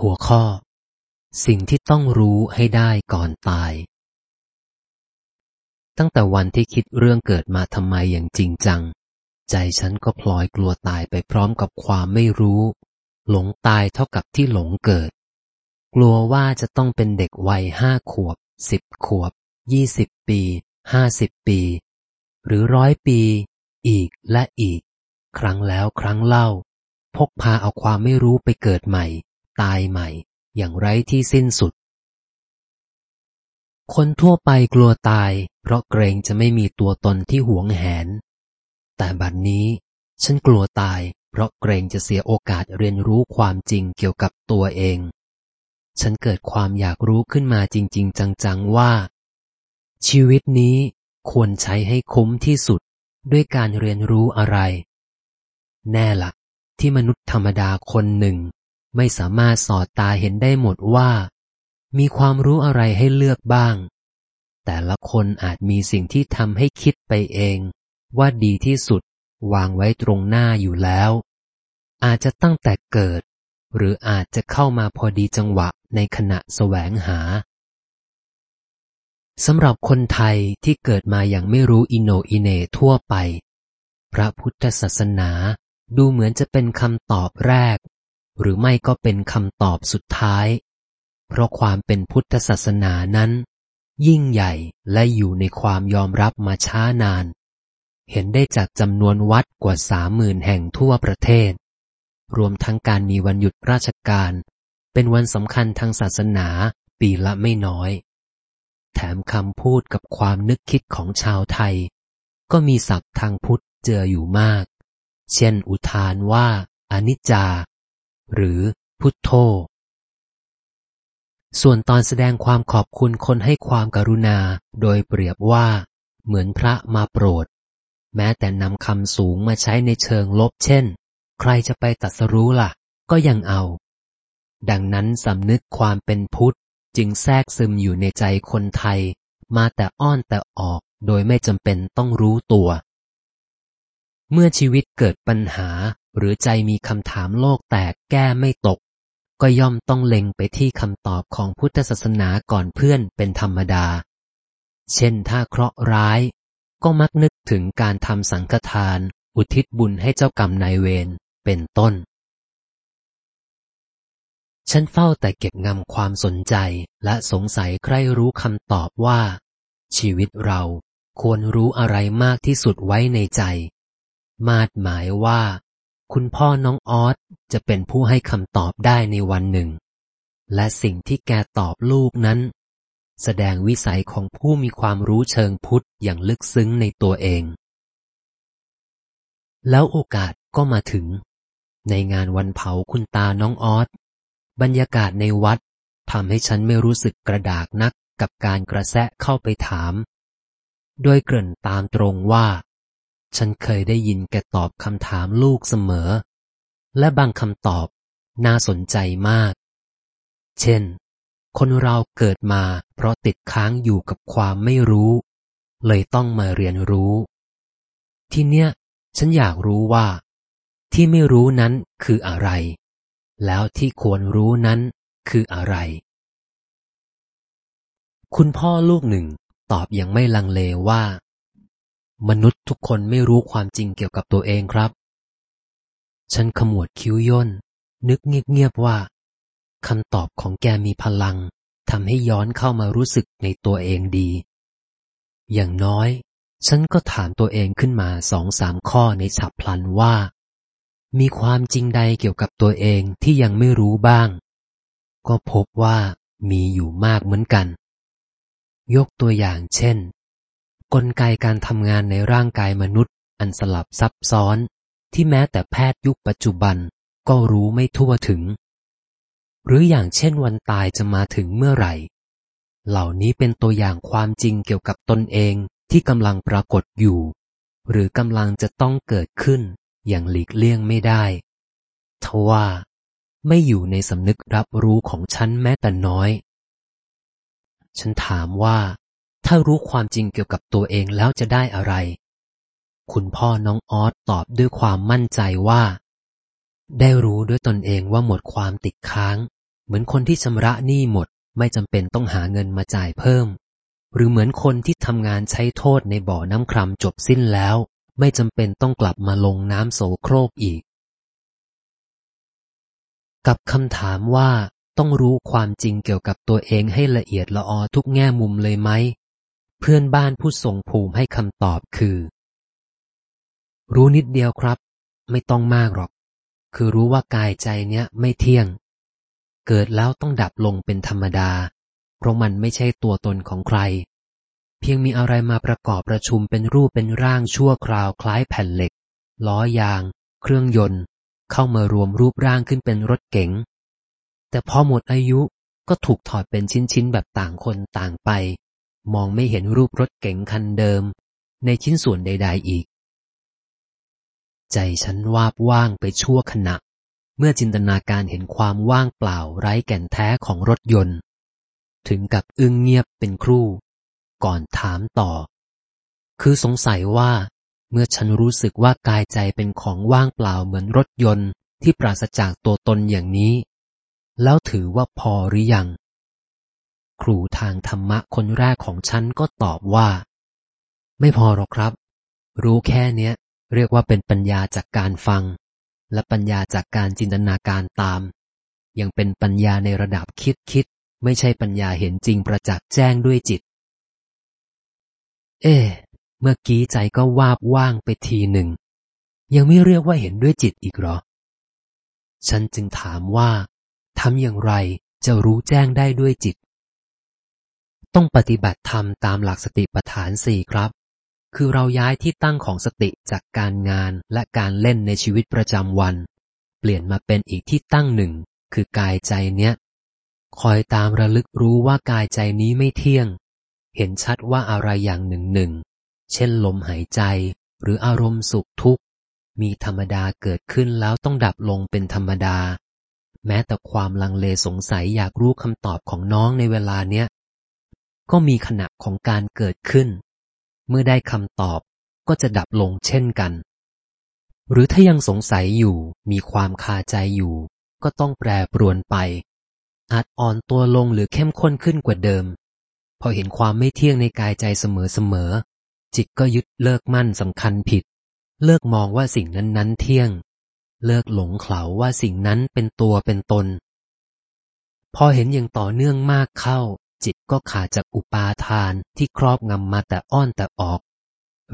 หัวข้อ สิ่งที่ต้องรู้ให้ได้ก่อนตาย ตั้งแต่วันที่คิดเรื่องเกิดมาทำไมอย่างจริงจัง ใจฉันก็พลอยกลัวตายไปพร้อมกับความไม่รู้ หลงตายเท่ากับที่หลงเกิด กลัวว่าจะต้องเป็นเด็กวัยห้าขวบสิบขวบยี่สิบปีห้าสิบปี หรือร้อยปี อีกและอีก ครั้งแล้วครั้งเล่า พกพาเอาความไม่รู้ไปเกิดใหม่ ตายใหม่ อย่างไร้ที่สิ้นสุด คนทั่วไปกลัวตาย เพราะเกรงจะไม่มีตัวตนที่หวงแหน แต่บัดนนี้ ฉันกลัวตาย เพราะเกรงจะเสียโอกาสเรียนรู้ความจริงเกี่ยวกับตัวเอง ฉันเกิดความอยากรู้ขึ้นมาจริง ๆ จังๆว่า ชีวิตนี้ควรใช้ให้คุ้มที่สุดด้วยการเรียนรู้อะไร แน่ละ่ะ ที่มนุษย์ธรรมดาคนหนึ่ง ไม่สามารถสอดตาเห็นได้หมดว่า มีความรู้อะไรให้เลือกบ้าง แต่ละคนอาจมีสิ่งที่ทำให้คิดไปเอง ว่าดีที่สุดวางไว้ตรงหน้าอยู่แล้ว อาจจะตั้งแต่เกิด หรืออาจจะเข้ามาพอดีจังหวะในขณะแสวงหาสำหรับคนไทยที่เกิดมาอย่างไม่รู้อิโนอิเนทั่วไป พระพุทธศาสนาดูเหมือนจะเป็นคำตอบแรก หรือไม่ก็เป็นคำตอบสุดท้าย เพราะความเป็นพุทธศาสนานั้น ยิ่งใหญ่และอยู่ในความยอมรับมาช้านาน เห็นได้จากจำนวนวัดกว่าสามหมื่นแห่งทั่วประเทศ รวมทั้งการมีวันหยุดราชการ เป็นวันสำคัญทางศาสนาปีละไม่น้อย แถมคำพูดกับความนึกคิดของชาวไทย ก็มีศัพท์ทางพุทธเจออยู่มาก เช่นอุทานว่าอนิจจา หรือพุทโธ ส่วนตอนแสดงความขอบคุณคนให้ความกรุณาโดยเปรียบว่า เหมือนพระมาโปรด แม้แต่นำคำสูงมาใช้ในเชิงลบเช่น ใครจะไปตัดสรู้ล่ะ ก็ยังเอา ดังนั้นสำนึกความเป็นพุทธจึงแทรกซึมอยู่ในใจคนไทย มาแต่อ้อนแต่ออกโดยไม่จำเป็นต้องรู้ตัว เมื่อชีวิตเกิดปัญหา หรือใจมีคำถามโลกแตกแก้ไม่ตก ก็ย่อมต้องเล็งไปที่คำตอบของพุทธศาสนาก่อนเพื่อนเป็นธรรมดา เช่นถ้าเคราะห์ร้าย ก็มักนึกถึงการทำสังฆทาน อุทิศบุญให้เจ้ากรรมนายเวรเป็นต้น ฉันเฝ้าแต่เก็บงำความสนใจและสงสัยใครรู้คำตอบว่า ชีวิตเราควรรู้อะไรมากที่สุดไว้ในใจ มาดหมายว่า คุณพ่อน้องออสจะเป็นผู้ให้คำตอบได้ในวันหนึ่ง และสิ่งที่แกตอบลูกนั้น แสดงวิสัยของผู้มีความรู้เชิงพุทธอย่างลึกซึ้งในตัวเอง แล้วโอกาสก็มาถึง ในงานวันเผาคุณตาน้องออสบรรยากาศในวัดทำให้ฉันไม่รู้สึกกระดากนักกับการกระแสะเข้าไปถาม โดยเกริ่นตามตรงว่า ฉันเคยได้ยินแกตอบคำถามลูกเสมอ และบางคำตอบน่าสนใจมาก เช่น คนเราเกิดมาเพราะติดค้างอยู่กับความไม่รู้ เลยต้องมาเรียนรู้ ทีเนี้ย ฉันอยากรู้ว่า ที่ไม่รู้นั้นคืออะไร แล้วที่ควรรู้นั้นคืออะไร คุณพ่อลูกหนึ่งตอบอย่างไม่ลังเลว่า มนุษย์ทุกคนไม่รู้ความจริงเกี่ยวกับตัวเองครับ ฉันขมวดคิ้วย่น นึกเงียบๆว่าคำตอบของแกมีพลังทำให้ย้อนเข้ามารู้สึกในตัวเองดี อย่างน้อย ฉันก็ถามตัวเองขึ้นมาสองสามข้อในฉับพลันว่า มีความจริงใดเกี่ยวกับตัวเองที่ยังไม่รู้บ้าง ก็พบว่ามีอยู่มากเหมือนกัน ยกตัวอย่างเช่น กลไกการทำงานในร่างกายมนุษย์ อันสลับซับซ้อน ที่แม้แต่แพทย์ยุคปัจจุบันก็รู้ไม่ทั่วถึง หรืออย่างเช่นวันตายจะมาถึงเมื่อไหร่ เหล่านี้เป็นตัวอย่างความจริงเกี่ยวกับตนเองที่กำลังปรากฏอยู่ หรือกำลังจะต้องเกิดขึ้นอย่างหลีกเลี่ยงไม่ได้ ทว่า ไม่อยู่ในสำนึกรับรู้ของฉันแม้แต่น้อย ฉันถามว่า ถ้ารู้ความจริงเกี่ยวกับตัวเองแล้วจะได้อะไร คุณพ่อน้องออสตอบด้วยความมั่นใจว่า ได้รู้ด้วยตนเองว่าหมดความติดค้าง เหมือนคนที่ชำระหนี้หมดไม่จำเป็นต้องหาเงินมาจ่ายเพิ่ม หรือเหมือนคนที่ทำงานใช้โทษในบ่อน้ำครามจบสิ้นแล้ว ไม่จำเป็นต้องกลับมาลงน้ำโสโครกอีก กับคำถามว่าต้องรู้ความจริงเกี่ยวกับตัวเองให้ละเอียดละออทุกแง่มุมเลยไหม เพื่อนบ้านผู้ส่งภูมิให้คำตอบคือ รู้นิดเดียวครับ ไม่ต้องมากหรอก คือรู้ว่ากายใจเนี้ยไม่เที่ยง เกิดแล้วต้องดับลงเป็นธรรมดา เพราะมันไม่ใช่ตัวตนของใคร เพียงมีอะไรมาประกอบประชุมเป็นรูปเป็นร่างชั่วคราวคล้ายแผ่นเหล็ก ล้อยาง เครื่องยนต์ เข้ามารวมรูปร่างขึ้นเป็นรถเก๋งแต่พอหมดอายุก็ถูกถอดเป็นชิ้นๆแบบต่างคนต่างไป มองไม่เห็นรูปรถเก๋งคันเดิม ในชิ้นส่วนใด ๆ อีก ใจฉันวาบว่างไปชั่วขณะ เมื่อจินตนาการเห็นความว่างเปล่าไร้แก่นแท้ของรถยนต์ ถึงกับอึ้งเงียบเป็นครู่ ก่อนถามต่อ คือสงสัยว่า เมื่อฉันรู้สึกว่ากายใจเป็นของว่างเปล่าเหมือนรถยนต์ที่ปราศจากตัวตนอย่างนี้ แล้วถือว่าพอหรือยัง ครูทางธรรมะคนแรกของฉันก็ตอบว่า ไม่พอหรอกครับ รู้แค่เนี้ย เรียกว่าเป็นปัญญาจากการฟัง และปัญญาจากการจินตนาการตาม ยังเป็นปัญญาในระดับคิดคิด ไม่ใช่ปัญญาเห็นจริงประจักษ์แจ้งด้วยจิต เอ๊เมื่อกี้ใจก็วาบว่างไปทีหนึ่ง ยังไม่เรียกว่าเห็นด้วยจิตอีกหรอ ฉันจึงถามว่าทำอย่างไรจะรู้แจ้งได้ด้วยจิต ต้องปฏิบัติธรรมตามหลักสติปัฏฐานสี่ครับ คือเราย้ายที่ตั้งของสติจากการงานและการเล่นในชีวิตประจำวัน เปลี่ยนมาเป็นอีกที่ตั้งหนึ่ง คือกายใจเนี้ย คอยตามระลึกรู้ว่ากายใจนี้ไม่เที่ยง เห็นชัดว่าอะไรอย่างหนึ่งหนึ่ง เช่นลมหายใจ หรืออารมณ์สุขทุกข์ มีธรรมดาเกิดขึ้นแล้วต้องดับลงเป็นธรรมดา แม้แต่ความลังเลสงสัยอยากรู้คำตอบของน้องในเวลาเนี้ย ก็มีขณะของการเกิดขึ้น เมื่อได้คำตอบก็จะดับลงเช่นกัน หรือถ้ายังสงสัยอยู่มีความคาใจอยู่ ก็ต้องแปรปรวนไป อาจอ่อนตัวลงหรือเข้มข้นขึ้นกว่าเดิม พอเห็นความไม่เที่ยงในกายใจเสมอๆจิตก็ยึดเลิกมั่นสำคัญผิด เลิกมองว่าสิ่งนั้นๆเที่ยง เลิกหลงเขาว่าสิ่งนั้นเป็นตัวเป็นตนพอเห็นอย่างต่อเนื่องมากเข้า จิตก็ขาดจากอุปาทานที่ครอบงำมาแต่อ้อนแต่ออก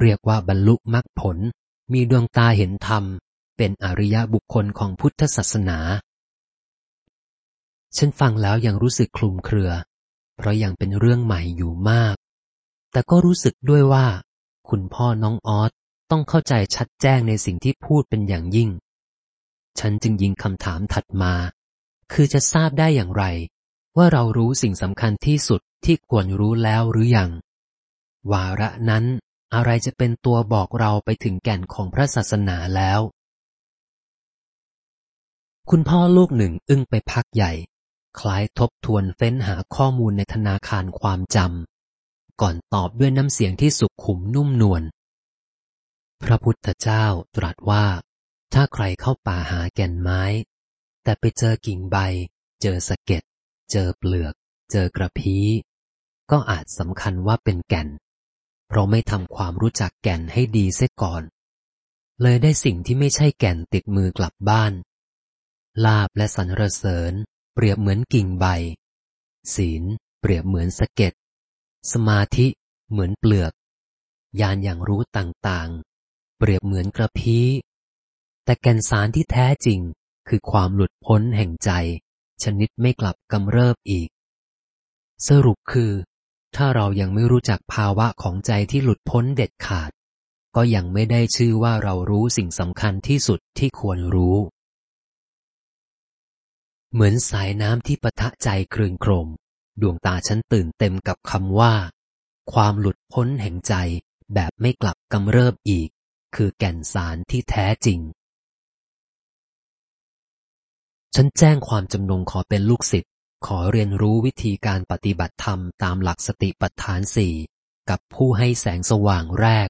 เรียกว่าบรรลุมรรคผล มีดวงตาเห็นธรรม เป็นอริยบุคคลของพุทธศาสนา ฉันฟังแล้วยังรู้สึกคลุมเครือ เพราะยังเป็นเรื่องใหม่อยู่มาก แต่ก็รู้สึกด้วยว่า คุณพ่อน้องออสต้องเข้าใจชัดแจ้งในสิ่งที่พูดเป็นอย่างยิ่ง ฉันจึงยิงคำถามถัดมา คือจะทราบได้อย่างไร ว่าเรารู้สิ่งสำคัญที่สุดที่ควรรู้แล้วหรือยัง วาระนั้นอะไรจะเป็นตัวบอกเราไปถึงแก่นของพระศาสนาแล้ว คุณพ่อลูกหนึ่งอึ้งไปพักใหญ่ คล้ายทบทวนเฟ้นหาข้อมูลในธนาคารความจำก่อนตอบด้วยน้ำเสียงที่สุขุมนุ่มนวลพระพุทธเจ้าตรัสว่า ถ้าใครเข้าป่าหาแก่นไม้ แต่ไปเจอกิ่งใบ เจอสะเก็ด เจอเปลือก เจอกระพี้ ก็อาจสำคัญว่าเป็นแก่น เพราะไม่ทำความรู้จักแก่นให้ดีเสียก่อน เลยได้สิ่งที่ไม่ใช่แก่นติดมือกลับบ้าน ลาบและสรรเสริญ เปรียบเหมือนกิ่งใบ ศีล เปรียบเหมือนสะเก็ด สมาธิเหมือนเปลือก ยานอย่างรู้ต่างๆ เปรียบเหมือนกระพี้ แต่แก่นสารที่แท้จริงคือความหลุดพ้นแห่งใจ ชนิดไม่กลับกำเริบอีก สรุปคือ ถ้าเรายังไม่รู้จักภาวะของใจที่หลุดพ้นเด็ดขาด ก็ยังไม่ได้ชื่อว่าเรารู้สิ่งสำคัญที่สุดที่ควรรู้ เหมือนสายน้ำที่ปะทะใจครืนโครม ดวงตาฉันตื่นเต็มกับคำว่า ความหลุดพ้นแห่งใจแบบไม่กลับกำเริบอีก คือแก่นสารที่แท้จริง ฉันแจ้งความจำนงขอเป็นลูกศิษย์ขอเรียนรู้วิธีการปฏิบัติธรรมตามหลักสติปัฏฐานสี่กับผู้ให้แสงสว่างแรก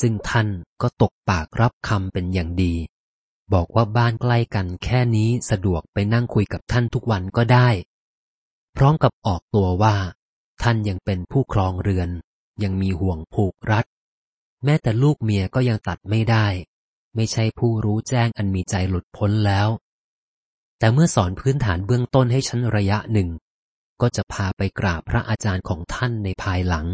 ซึ่งท่านก็ตกปากรับคำเป็นอย่างดีบบอกว่าบ้านใกล้กันแค่นี้สะดวกไปนั่งคุยกับท่านทุกวันก็ได้ พร้อมกับออกตัวว่า ท่านยังเป็นผู้ครองเรือน ยังมีห่วงผูกรัด แม้แต่ลูกเมียก็ยังตัดไม่ได้ ไม่ใช่ผู้รู้แจ้งอันมีใจหลุดพ้นแล้ว แต่เมื่อสอนพื้นฐานเบื้องต้นให้ฉันระยะหนึ่ง ก็จะพาไปกราบพระอาจารย์ของท่านในภายหลัง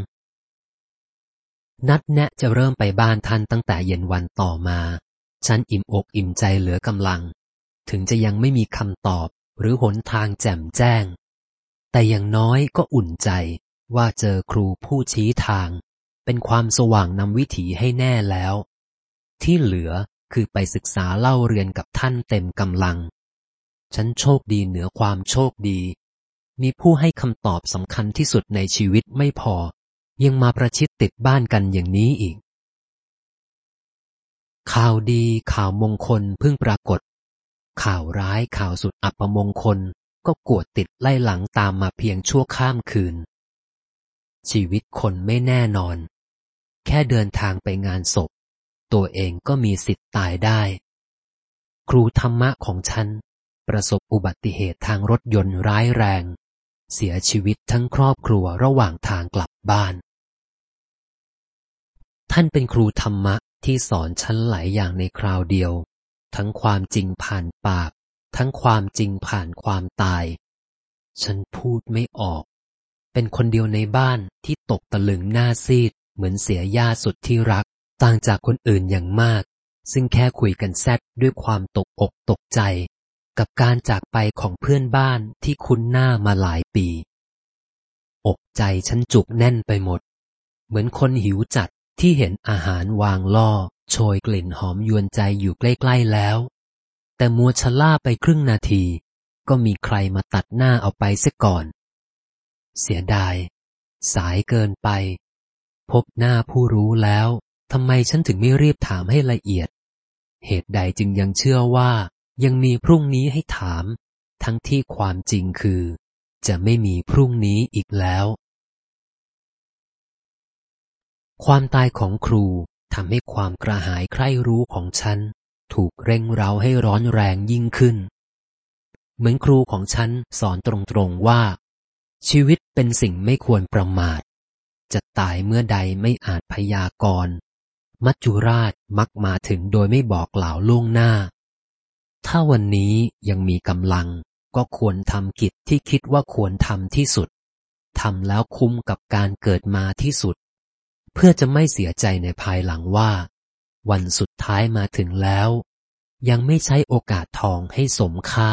นัดแนะจะเริ่มไปบ้านท่านตั้งแต่เย็นวันต่อมา ฉันอิ่มอกอิ่มใจเหลือกำลัง ถึงจะยังไม่มีคำตอบหรือหนทางแจ่มแจ้ง แต่อย่างน้อยก็อุ่นใจว่าเจอครูผู้ชี้ทาง เป็นความสว่างนำวิถีให้แน่แล้ว ที่เหลือคือไปศึกษาเล่าเรียนกับท่านเต็มกำลัง ฉันโชคดีเหนือความโชคดี มีผู้ให้คำตอบสำคัญที่สุดในชีวิตไม่พอ ยังมาประชิดติดบ้านกันอย่างนี้อีก ข่าวดีข่าวมงคลเพิ่งปรากฏ ข่าวร้ายข่าวสุดอัปมงคลก็กวดติดไล่หลังตามมาเพียงชั่วข้ามคืน ชีวิตคนไม่แน่นอน แค่เดินทางไปงานศพ ตัวเองก็มีสิทธิ์ตายได้ ครูธรรมะของฉัน ประสบอุบัติเหตุทางรถยนต์ร้ายแรง เสียชีวิตทั้งครอบครัวระหว่างทางกลับบ้าน ท่านเป็นครูธรรมะที่สอนฉันหลายอย่างในคราวเดียว ทั้งความจริงผ่านปาก ทั้งความจริงผ่านความตาย ฉันพูดไม่ออก เป็นคนเดียวในบ้านที่ตกตะลึงหน้าซีด เหมือนเสียญาสุดที่รัก ต่างจากคนอื่นอย่างมาก ซึ่งแค่คุยกันแซดด้วยความตกอกตกใจ กับการจากไปของเพื่อนบ้านที่คุ้นหน้ามาหลายปี อกใจฉันจุกแน่นไปหมด เหมือนคนหิวจัดที่เห็นอาหารวางล่อ โชยกลิ่นหอมยวนใจอยู่ใกล้ ๆแล้ว แต่มัวชะล่าไปครึ่งนาที ก็มีใครมาตัดหน้าเอาไปเสียก่อน เสียดาย สายเกินไป พบหน้าผู้รู้แล้วทำไมฉันถึงไม่รีบถามให้ละเอียด เหตุใดจึงยังเชื่อว่า ยังมีพรุ่งนี้ให้ถาม ทั้งที่ความจริงคือ จะไม่มีพรุ่งนี้อีกแล้ว ความตายของครูทำให้ความกระหายใคร่รู้ของฉัน ถูกเร่งเร้าให้ร้อนแรงยิ่งขึ้น เหมือนครูของฉันสอนตรงๆว่า ชีวิตเป็นสิ่งไม่ควรประมาท จะตายเมื่อใดไม่อาจพยากรณ์มัจจุราชมักมาถึงโดยไม่บอกกล่าวล่วงหน้า ถ้าวันนี้ยังมีกำลัง ก็ควรทำกิจที่คิดว่าควรทำที่สุดทำแล้วคุ้มกับการเกิดมาที่สุด เพื่อจะไม่เสียใจในภายหลังว่า วันสุดท้ายมาถึงแล้ว ยังไม่ใช้โอกาสทองให้สมค่า